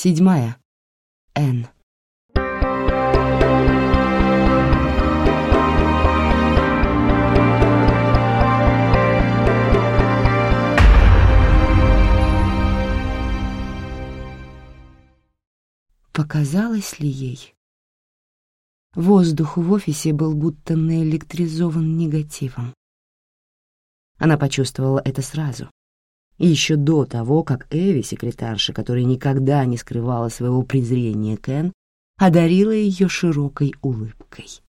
Седьмая. Н. Показалось ли ей? Воздух в офисе был будто наэлектризован негативом. Она почувствовала это сразу. Еще до того, как Эви, секретарша, которая никогда не скрывала своего презрения к Энн, одарила ее широкой улыбкой.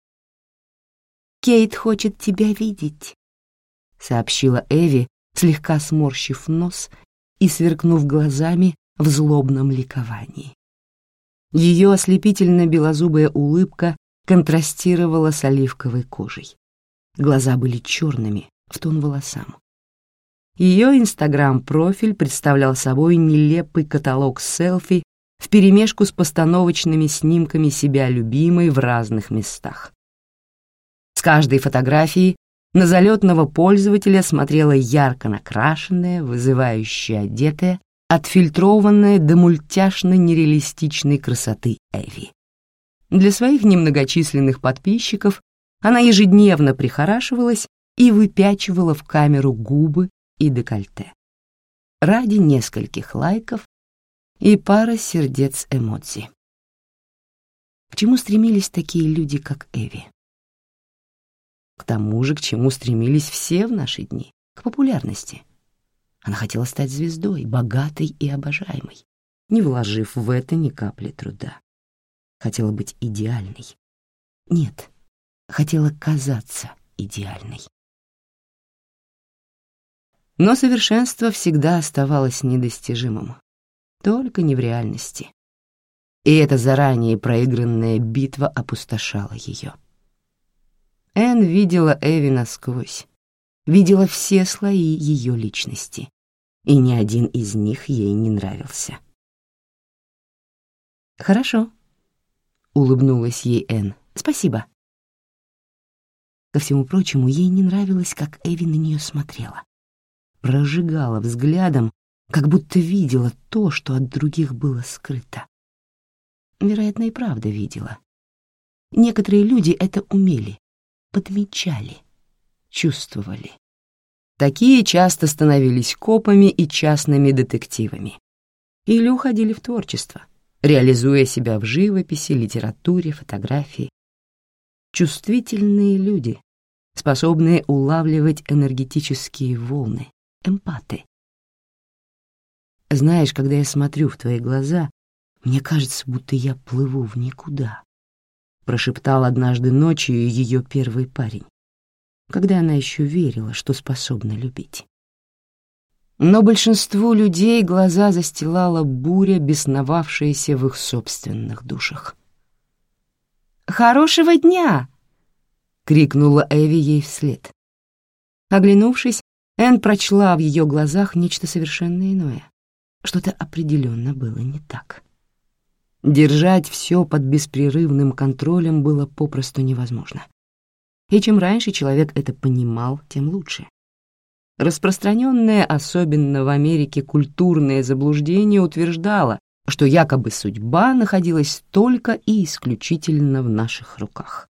«Кейт хочет тебя видеть», — сообщила Эви, слегка сморщив нос и сверкнув глазами в злобном ликовании. Ее ослепительно-белозубая улыбка контрастировала с оливковой кожей. Глаза были черными, в тон волосам. Ее инстаграм-профиль представлял собой нелепый каталог селфи вперемешку с постановочными снимками себя любимой в разных местах. С каждой фотографии на залетного пользователя смотрела ярко накрашенная, вызывающая одетая, отфильтрованная до мультяшно-нереалистичной красоты Эви. Для своих немногочисленных подписчиков она ежедневно прихорашивалась и выпячивала в камеру губы и декольте. Ради нескольких лайков и пары сердец эмоций. К чему стремились такие люди, как Эви? К тому же, к чему стремились все в наши дни, к популярности. Она хотела стать звездой, богатой и обожаемой, не вложив в это ни капли труда. Хотела быть идеальной. Нет, хотела казаться идеальной. Но совершенство всегда оставалось недостижимым, только не в реальности. И эта заранее проигранная битва опустошала ее. Энн видела Эви насквозь, видела все слои ее личности, и ни один из них ей не нравился. «Хорошо», — улыбнулась ей Энн, — «спасибо». Ко всему прочему, ей не нравилось, как Эви на нее смотрела прожигала взглядом, как будто видела то, что от других было скрыто. Вероятно, и правда видела. Некоторые люди это умели, подмечали, чувствовали. Такие часто становились копами и частными детективами. Или уходили в творчество, реализуя себя в живописи, литературе, фотографии. Чувствительные люди, способные улавливать энергетические волны, эмпаты. Знаешь, когда я смотрю в твои глаза, мне кажется, будто я плыву в никуда, прошептал однажды ночью ее первый парень, когда она еще верила, что способна любить. Но большинству людей глаза застилала буря, бесновавшаяся в их собственных душах. «Хорошего дня!» — крикнула Эви ей вслед. Оглянувшись, Энн прочла в ее глазах нечто совершенно иное. Что-то определенно было не так. Держать все под беспрерывным контролем было попросту невозможно. И чем раньше человек это понимал, тем лучше. Распространенное, особенно в Америке, культурное заблуждение утверждало, что якобы судьба находилась только и исключительно в наших руках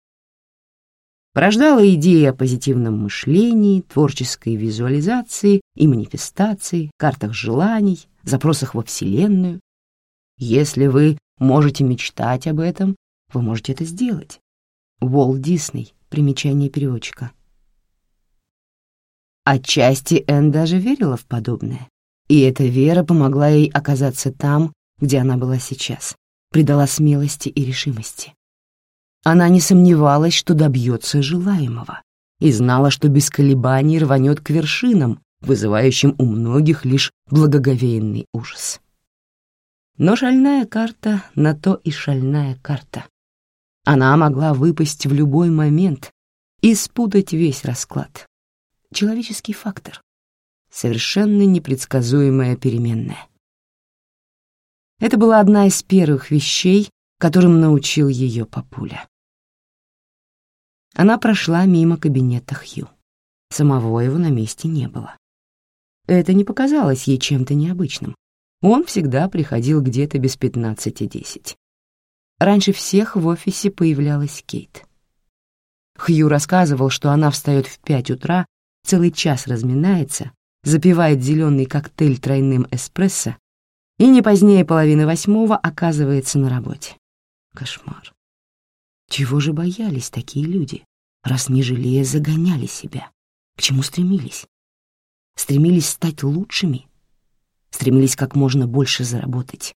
порождала идеи о позитивном мышлении, творческой визуализации и манифестации, картах желаний, запросах во Вселенную. Если вы можете мечтать об этом, вы можете это сделать. Уолт Дисней, примечание переводчика. Отчасти Энн даже верила в подобное, и эта вера помогла ей оказаться там, где она была сейчас, придала смелости и решимости. Она не сомневалась, что добьется желаемого, и знала, что без колебаний рванет к вершинам, вызывающим у многих лишь благоговейный ужас. Но шальная карта на то и шальная карта. Она могла выпасть в любой момент и спутать весь расклад. Человеческий фактор. Совершенно непредсказуемая переменная. Это была одна из первых вещей, которым научил ее папуля. Она прошла мимо кабинета Хью. Самого его на месте не было. Это не показалось ей чем-то необычным. он всегда приходил где-то без пятнадцати десять. Раньше всех в офисе появлялась Кейт. Хью рассказывал, что она встает в пять утра, целый час разминается, запивает зеленый коктейль тройным эспрессо и не позднее половины восьмого оказывается на работе. Кошмар. Чего же боялись такие люди, раз не жалея загоняли себя? К чему стремились? Стремились стать лучшими? Стремились как можно больше заработать?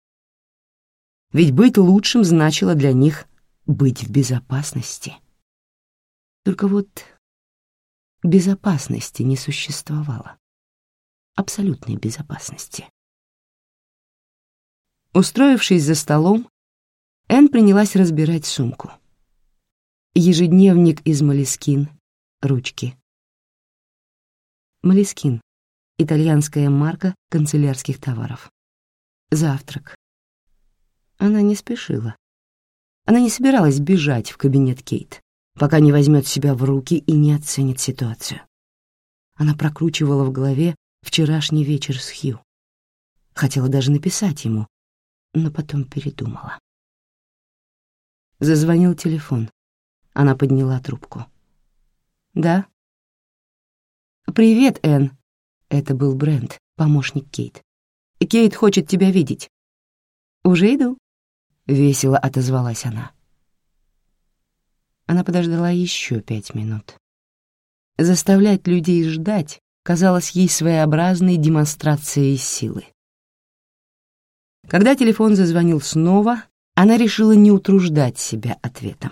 Ведь быть лучшим значило для них быть в безопасности. Только вот безопасности не существовало. Абсолютной безопасности. Устроившись за столом, Энн принялась разбирать сумку. Ежедневник из Малискин, ручки. Малискин — итальянская марка канцелярских товаров. Завтрак. Она не спешила. Она не собиралась бежать в кабинет Кейт, пока не возьмет себя в руки и не оценит ситуацию. Она прокручивала в голове вчерашний вечер с Хью. Хотела даже написать ему, но потом передумала. Зазвонил телефон. Она подняла трубку. «Да?» «Привет, Энн». Это был Брент, помощник Кейт. «Кейт хочет тебя видеть». «Уже иду», — весело отозвалась она. Она подождала еще пять минут. Заставлять людей ждать казалось ей своеобразной демонстрацией силы. Когда телефон зазвонил снова, она решила не утруждать себя ответом.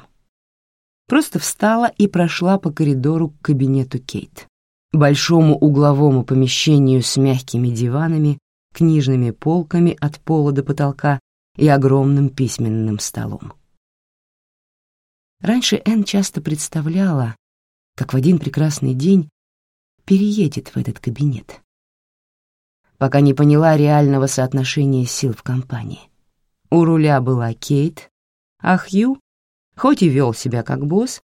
Просто встала и прошла по коридору к кабинету Кейт, большому угловому помещению с мягкими диванами, книжными полками от пола до потолка и огромным письменным столом. Раньше Энн часто представляла, как в один прекрасный день переедет в этот кабинет пока не поняла реального соотношения сил в компании. У руля была Кейт, а Хью, хоть и вел себя как босс,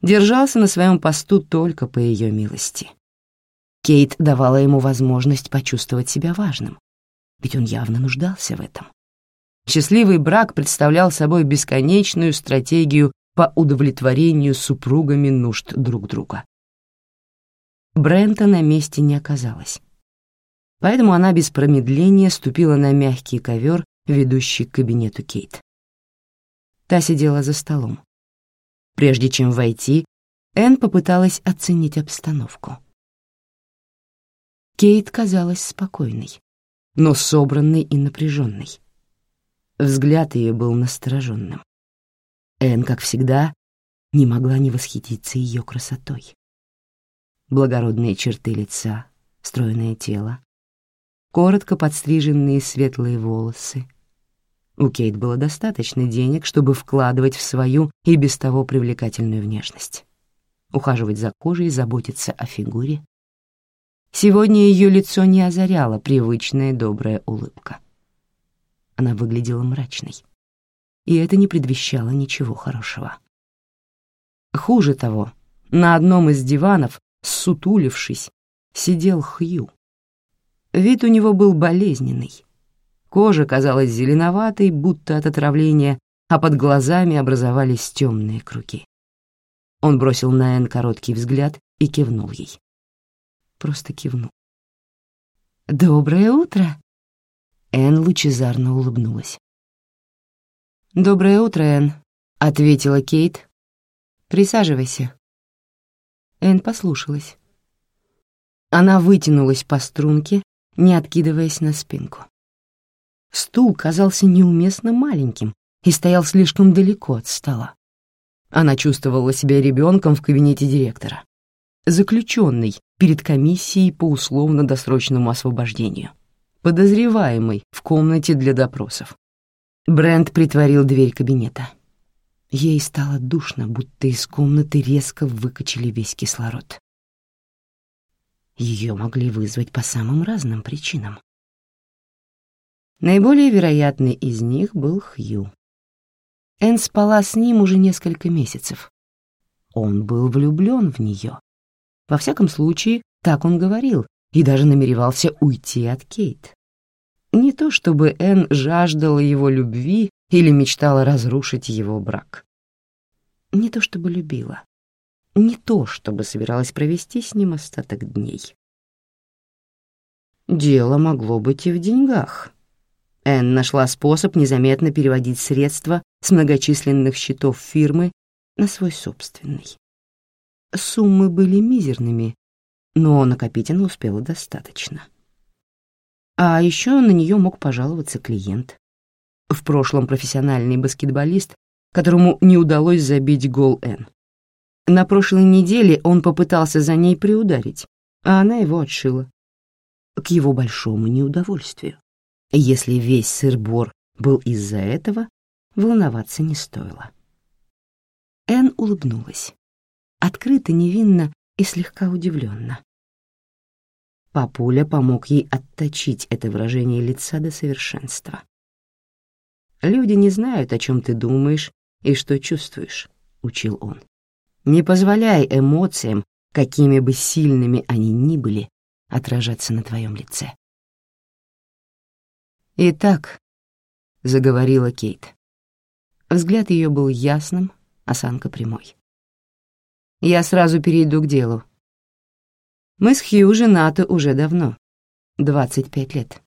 держался на своем посту только по ее милости. Кейт давала ему возможность почувствовать себя важным, ведь он явно нуждался в этом. Счастливый брак представлял собой бесконечную стратегию по удовлетворению супругами нужд друг друга. Брента на месте не оказалось поэтому она без промедления ступила на мягкий ковер, ведущий к кабинету Кейт. Та сидела за столом. Прежде чем войти, Энн попыталась оценить обстановку. Кейт казалась спокойной, но собранной и напряженной. Взгляд ее был настороженным. Энн, как всегда, не могла не восхититься ее красотой. Благородные черты лица, стройное тело, коротко подстриженные светлые волосы. У Кейт было достаточно денег, чтобы вкладывать в свою и без того привлекательную внешность. Ухаживать за кожей, заботиться о фигуре. Сегодня ее лицо не озаряла привычная добрая улыбка. Она выглядела мрачной, и это не предвещало ничего хорошего. Хуже того, на одном из диванов, сутулившись, сидел Хью. Вид у него был болезненный. Кожа казалась зеленоватой, будто от отравления, а под глазами образовались темные круги. Он бросил на Энн короткий взгляд и кивнул ей. Просто кивнул. «Доброе утро!» Энн лучезарно улыбнулась. «Доброе утро, Энн», — ответила Кейт. «Присаживайся». Энн послушалась. Она вытянулась по струнке, не откидываясь на спинку. Стул казался неуместно маленьким и стоял слишком далеко от стола. Она чувствовала себя ребенком в кабинете директора, заключенный перед комиссией по условно-досрочному освобождению, подозреваемый в комнате для допросов. Брент притворил дверь кабинета. Ей стало душно, будто из комнаты резко выкачали весь кислород. Ее могли вызвать по самым разным причинам. Наиболее вероятный из них был Хью. Энн спала с ним уже несколько месяцев. Он был влюблен в нее. Во всяком случае, так он говорил и даже намеревался уйти от Кейт. Не то чтобы Энн жаждала его любви или мечтала разрушить его брак. Не то чтобы любила. Не то чтобы собиралась провести с ним остаток дней. Дело могло быть и в деньгах. Энн нашла способ незаметно переводить средства с многочисленных счетов фирмы на свой собственный. Суммы были мизерными, но накопить она успела достаточно. А еще на нее мог пожаловаться клиент. В прошлом профессиональный баскетболист, которому не удалось забить гол Н. На прошлой неделе он попытался за ней приударить, а она его отшила. К его большому неудовольствию. Если весь сыр-бор был из-за этого, волноваться не стоило. Эн улыбнулась. Открыто, невинно и слегка удивленно. Папуля помог ей отточить это выражение лица до совершенства. «Люди не знают, о чем ты думаешь и что чувствуешь», — учил он. «Не позволяй эмоциям, какими бы сильными они ни были, отражаться на твоем лице». «Итак», — заговорила Кейт. Взгляд ее был ясным, осанка прямой. «Я сразу перейду к делу. Мы с Хью женаты уже давно, 25 лет.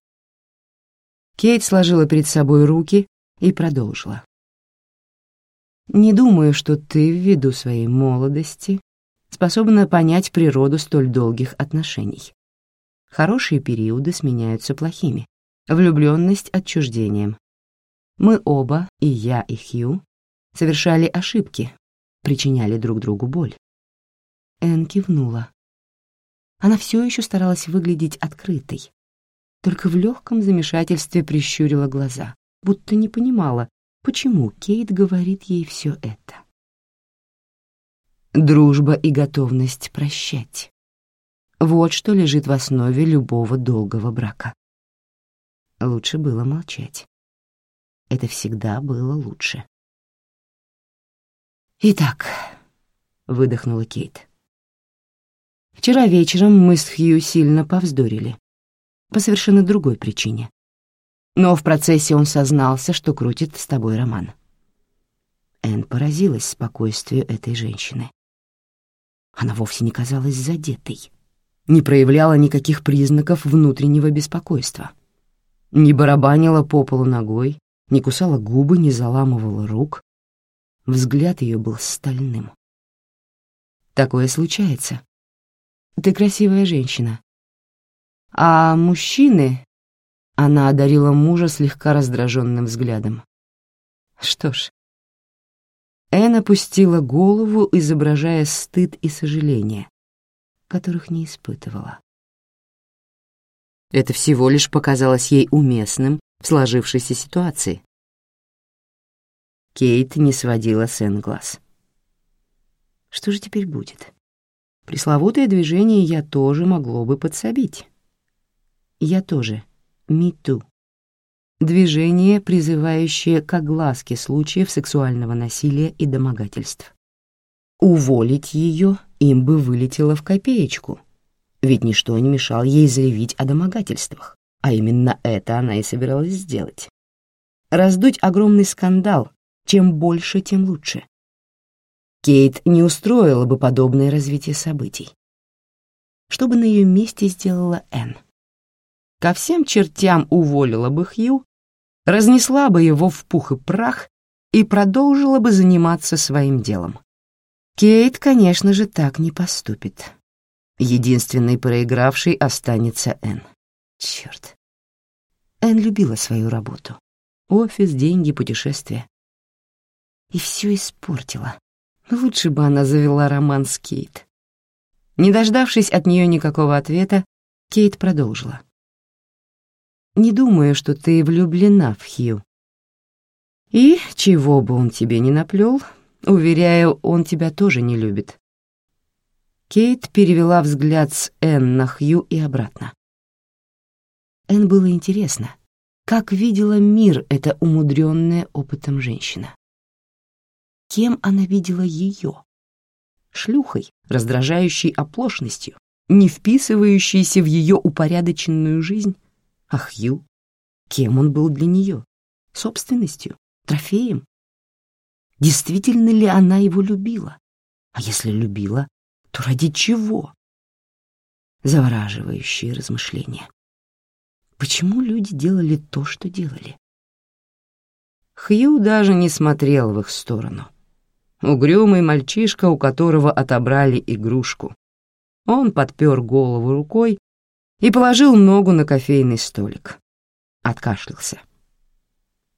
Кейт сложила перед собой руки и продолжила. «Не думаю, что ты, ввиду своей молодости, способна понять природу столь долгих отношений. Хорошие периоды сменяются плохими. Влюбленность отчуждением. Мы оба, и я, и Хью, совершали ошибки, причиняли друг другу боль. Эн кивнула. Она все еще старалась выглядеть открытой, только в легком замешательстве прищурила глаза, будто не понимала, почему Кейт говорит ей все это. Дружба и готовность прощать. Вот что лежит в основе любого долгого брака. Лучше было молчать. Это всегда было лучше. «Итак», — выдохнула Кейт, Вчера вечером мы с Хью сильно повздорили. По совершенно другой причине. Но в процессе он сознался, что крутит с тобой роман. Энн поразилась спокойствию этой женщины. Она вовсе не казалась задетой, не проявляла никаких признаков внутреннего беспокойства. Не барабанила по полу ногой, не кусала губы, не заламывала рук. Взгляд ее был стальным. Такое случается, ты красивая женщина. А мужчины...» Она одарила мужа слегка раздраженным взглядом. «Что ж...» Энн опустила голову, изображая стыд и сожаление, которых не испытывала. Это всего лишь показалось ей уместным в сложившейся ситуации. Кейт не сводила с Энн глаз. Что же теперь будет? Пресловутое движение «я тоже» могло бы подсобить. «Я тоже» — «me too». Движение, призывающее к огласке случаев сексуального насилия и домогательств. Уволить ее им бы вылетело в копеечку, ведь ничто не мешало ей заявить о домогательствах, а именно это она и собиралась сделать. Раздуть огромный скандал, чем больше, тем лучше. Кейт не устроила бы подобное развитие событий. Что бы на ее месте сделала Энн? Ко всем чертям уволила бы Хью, разнесла бы его в пух и прах и продолжила бы заниматься своим делом. Кейт, конечно же, так не поступит. Единственной проигравшей останется Энн. Черт. Энн любила свою работу. Офис, деньги, путешествия. И все испортила. Лучше бы она завела роман с Кейт. Не дождавшись от нее никакого ответа, Кейт продолжила. «Не думаю, что ты влюблена в Хью. И, чего бы он тебе ни наплел, уверяю, он тебя тоже не любит». Кейт перевела взгляд с Энн на Хью и обратно. Энн было интересно, как видела мир эта умудренная опытом женщина кем она видела ее. Шлюхой, раздражающей оплошностью, не вписывающейся в ее упорядоченную жизнь, а Хью Кем он был для нее? Собственностью? Трофеем? Действительно ли она его любила? А если любила, то ради чего? Завораживающие размышления. Почему люди делали то, что делали? Хью даже не смотрел в их сторону. Угрюмый мальчишка, у которого отобрали игрушку. Он подпер голову рукой и положил ногу на кофейный столик. Откашлялся.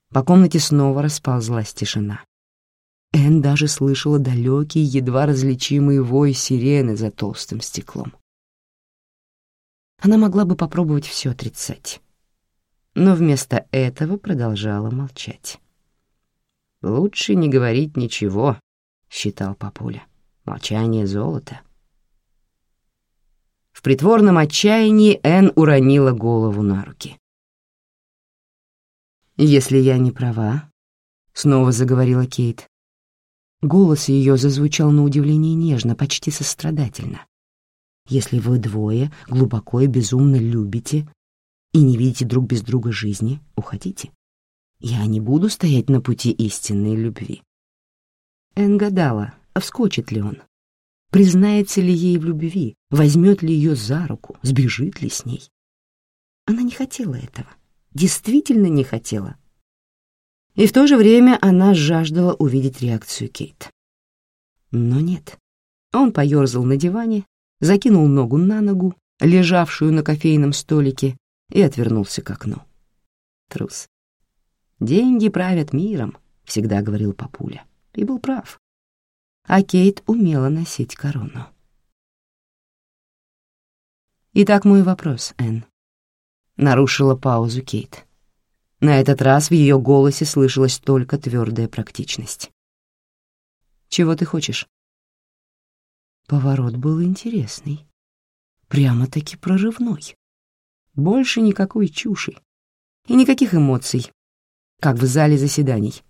По комнате снова расползлась тишина. Эн даже слышала далекий, едва различимый вой сирены за толстым стеклом. Она могла бы попробовать все отрицать, но вместо этого продолжала молчать. «Лучше не говорить ничего», — считал Папуля. «Молчание — золото». В притворном отчаянии Эн уронила голову на руки. «Если я не права», — снова заговорила Кейт. Голос ее зазвучал на удивление нежно, почти сострадательно. «Если вы двое глубоко и безумно любите и не видите друг без друга жизни, уходите. Я не буду стоять на пути истинной любви». Эн гадала, а вскочит ли он, признается ли ей в любви, возьмет ли ее за руку, сбежит ли с ней. Она не хотела этого действительно не хотела. И в то же время она жаждала увидеть реакцию Кейт. Но нет. Он поерзал на диване, закинул ногу на ногу, лежавшую на кофейном столике, и отвернулся к окну. Трус. «Деньги правят миром», — всегда говорил папуля, и был прав. А Кейт умела носить корону. Итак, мой вопрос, Энн. Нарушила паузу Кейт. На этот раз в ее голосе слышалась только твердая практичность. «Чего ты хочешь?» Поворот был интересный. Прямо-таки прорывной. Больше никакой чуши. И никаких эмоций, как в зале заседаний.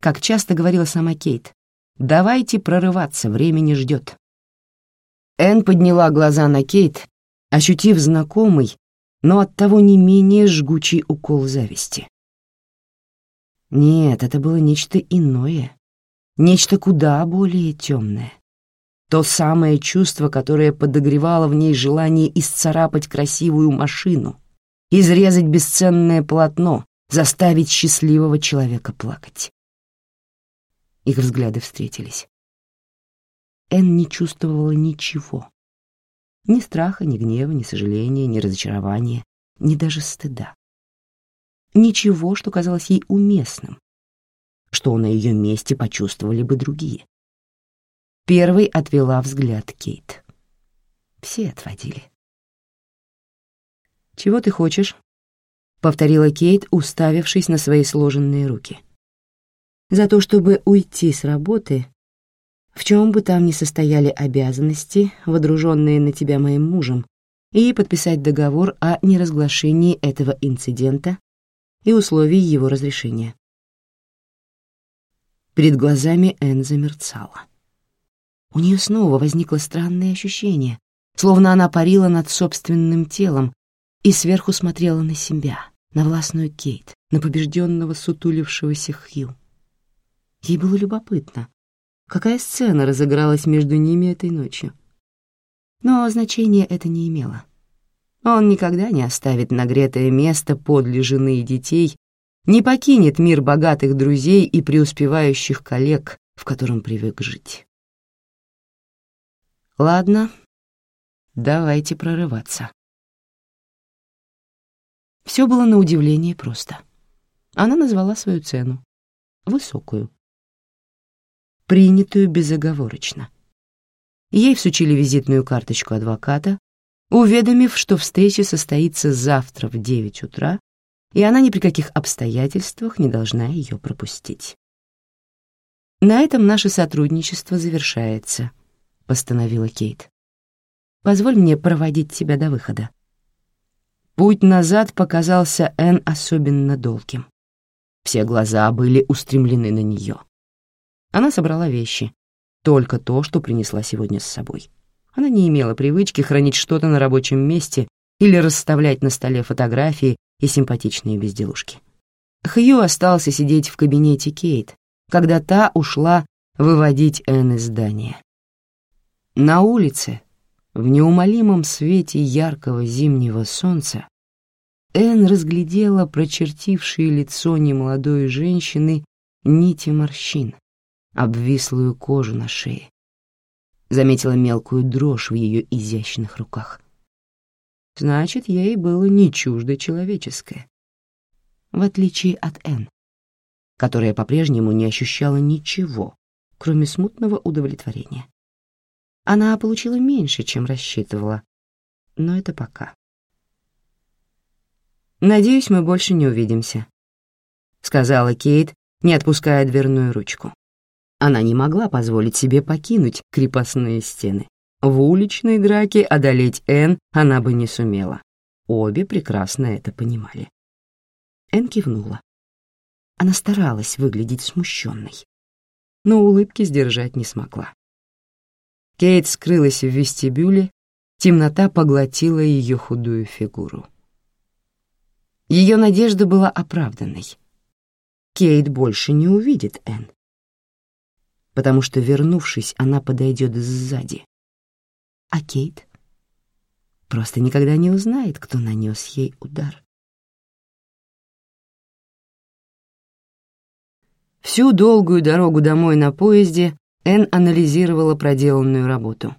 Как часто говорила сама Кейт, «Давайте прорываться, время не ждет». Энн подняла глаза на Кейт, ощутив знакомый, но оттого не менее жгучий укол зависти. Нет, это было нечто иное, нечто куда более темное. То самое чувство, которое подогревало в ней желание исцарапать красивую машину, изрезать бесценное полотно, заставить счастливого человека плакать. Их взгляды встретились. Эн не чувствовала ничего, ни страха, ни гнева, ни сожаления, ни разочарования, ни даже стыда. Ничего, что казалось ей уместным, что на ее месте почувствовали бы другие. Первой отвела взгляд Кейт. Все отводили. «Чего ты хочешь?» — повторила Кейт, уставившись на свои сложенные руки. «За то, чтобы уйти с работы в чем бы там ни состояли обязанности, водруженные на тебя моим мужем, и подписать договор о неразглашении этого инцидента и условий его разрешения. Перед глазами Энн замерцала. У нее снова возникло странное ощущение, словно она парила над собственным телом и сверху смотрела на себя, на властную Кейт, на побежденного сутулившегося Хью. Ей было любопытно, какая сцена разыгралась между ними этой ночью. Но значения это не имело. Он никогда не оставит нагретое место подле жены и детей, не покинет мир богатых друзей и преуспевающих коллег, в котором привык жить. Ладно, давайте прорываться. Все было на удивление просто. Она назвала свою цену. Высокую принятую безоговорочно. Ей всучили визитную карточку адвоката, уведомив, что встреча состоится завтра в 9 утра, и она ни при каких обстоятельствах не должна ее пропустить. «На этом наше сотрудничество завершается», — постановила Кейт. «Позволь мне проводить тебя до выхода». Путь назад показался Энн особенно долгим. Все глаза были устремлены на нее. Она собрала вещи, только то, что принесла сегодня с собой. Она не имела привычки хранить что-то на рабочем месте или расставлять на столе фотографии, и симпатичные безделушки. Хью остался сидеть в кабинете Кейт, когда та ушла выводить Энн из здания. На улице, в неумолимом свете яркого зимнего солнца, Энн разглядела прочертившие лицо немолодой женщины нити морщин, обвислую кожу на шее. Заметила мелкую дрожь в ее изящных руках. Значит, ей было не чуждо человеческое. В отличие от Энн, которая по-прежнему не ощущала ничего, кроме смутного удовлетворения. Она получила меньше, чем рассчитывала, но это пока. «Надеюсь, мы больше не увидимся», — сказала Кейт, не отпуская дверную ручку. Она не могла позволить себе покинуть крепостные стены. В уличной драке одолеть Энн она бы не сумела. Обе прекрасно это понимали. Энн кивнула. Она старалась выглядеть смущенной, но улыбки сдержать не смогла. Кейт скрылась в вестибюле, темнота поглотила ее худую фигуру. Ее надежда была оправданной. Кейт больше не увидит Энн, потому что, вернувшись, она подойдет сзади. А Кейт просто никогда не узнает, кто нанес ей удар. Всю долгую дорогу домой на поезде Энн анализировала проделанную работу.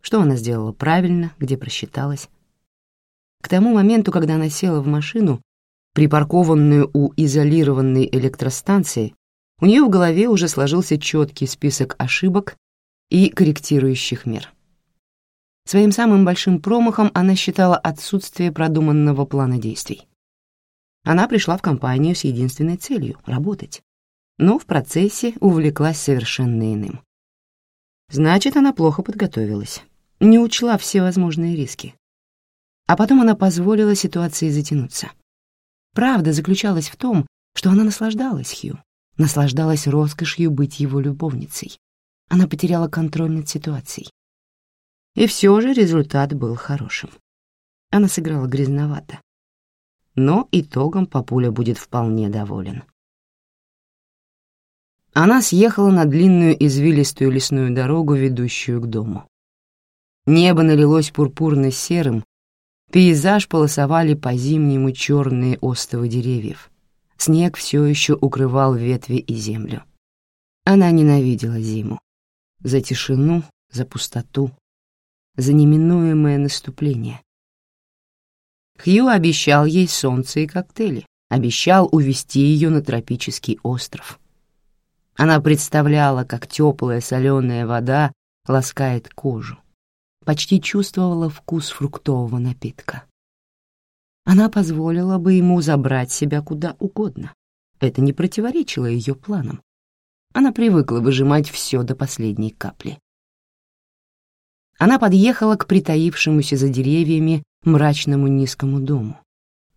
Что она сделала правильно, где просчиталась. К тому моменту, когда она села в машину, припаркованную у изолированной электростанции, у нее в голове уже сложился четкий список ошибок и корректирующих мер. Своим самым большим промахом она считала отсутствие продуманного плана действий. Она пришла в компанию с единственной целью — работать но в процессе увлеклась совершенно иным. Значит, она плохо подготовилась, не учла все возможные риски. А потом она позволила ситуации затянуться. Правда заключалась в том, что она наслаждалась Хью, наслаждалась роскошью быть его любовницей. Она потеряла контроль над ситуацией. И все же результат был хорошим. Она сыграла грязновато. Но итогом папуля будет вполне доволен. Она съехала на длинную извилистую лесную дорогу, ведущую к дому. Небо налилось пурпурно-серым, пейзаж полосовали по-зимнему черные остовы деревьев. Снег все еще укрывал ветви и землю. Она ненавидела зиму. За тишину, за пустоту, за неминуемое наступление. Хью обещал ей солнце и коктейли, обещал увезти ее на тропический остров. Она представляла, как теплая соленая вода ласкает кожу, почти чувствовала вкус фруктового напитка. Она позволила бы ему забрать себя куда угодно. Это не противоречило ее планам. Она привыкла выжимать все до последней капли. Она подъехала к притаившемуся за деревьями мрачному низкому дому,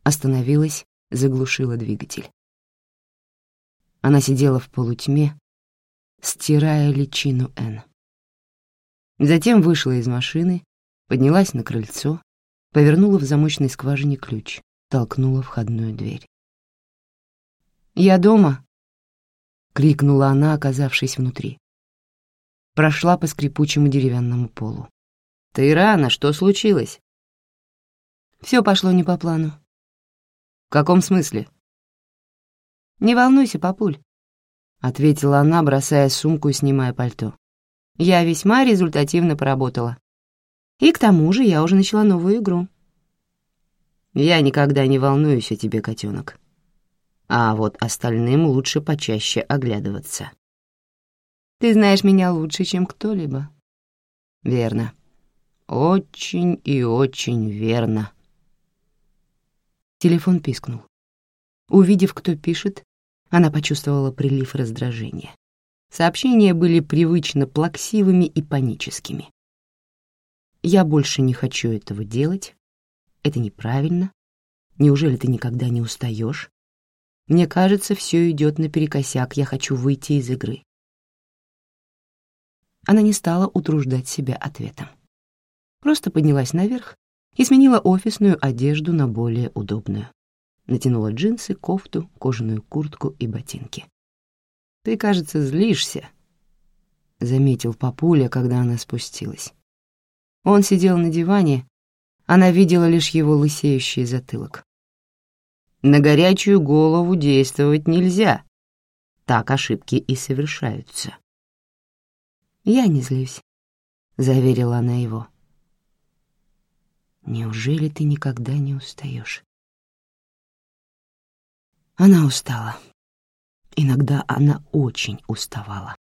остановилась, заглушила двигатель. Она сидела в полутьме, стирая личину Н. Затем вышла из машины, поднялась на крыльцо, повернула в замочной скважине ключ, толкнула входную дверь. «Я дома!» — крикнула она, оказавшись внутри. Прошла по скрипучему деревянному полу. «Ты рано, что случилось?» Все пошло не по плану. «В каком смысле?» «Не волнуйся, папуль», — ответила она, бросая сумку и снимая пальто. «Я весьма результативно поработала. И к тому же я уже начала новую игру». «Я никогда не волнуюсь о тебе, котенок. А вот остальным лучше почаще оглядываться». «Ты знаешь меня лучше, чем кто-либо». «Верно. Очень и очень верно». Телефон пискнул. Увидев, кто пишет, она почувствовала прилив раздражения. Сообщения были привычно плаксивыми и паническими. «Я больше не хочу этого делать. Это неправильно. Неужели ты никогда не устаешь? Мне кажется, все идет наперекосяк. Я хочу выйти из игры». Она не стала утруждать себя ответом. Просто поднялась наверх и сменила офисную одежду на более удобную. натянула джинсы, кофту, кожаную куртку и ботинки. «Ты, кажется, злишься», — заметил папуля, когда она спустилась. Он сидел на диване, она видела лишь его лысеющий затылок. «На горячую голову действовать нельзя. Так ошибки и совершаются». «Я не злюсь», — заверила она его. «Неужели ты никогда не устаешь?» Она устала. Иногда она очень уставала.